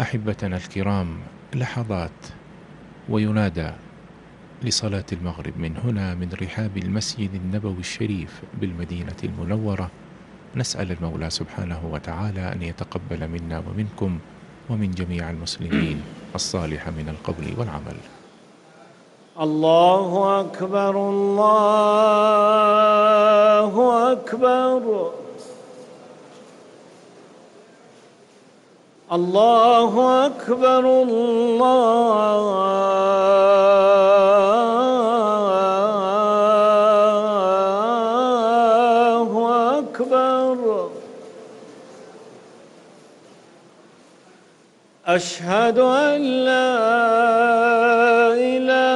أحبتنا الكرام، لحظات وينادى لصلاة المغرب من هنا من رحاب المسجد النبوي الشريف بالمدينة المنورة. نسأل المولى سبحانه وتعالى أن يتقبل منا ومنكم ومن جميع المسلمين الصالح من القول والعمل. الله أكبر الله أكبر. اللہ اکبر اللہ اکبر اشہد ان لا الہ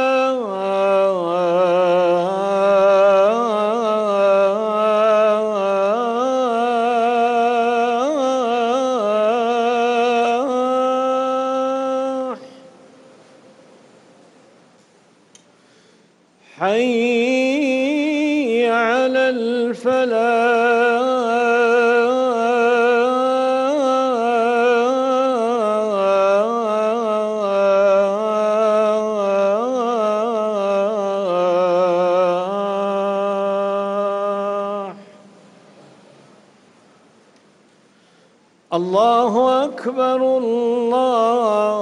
حي على الفلاح. الله أكبر الله.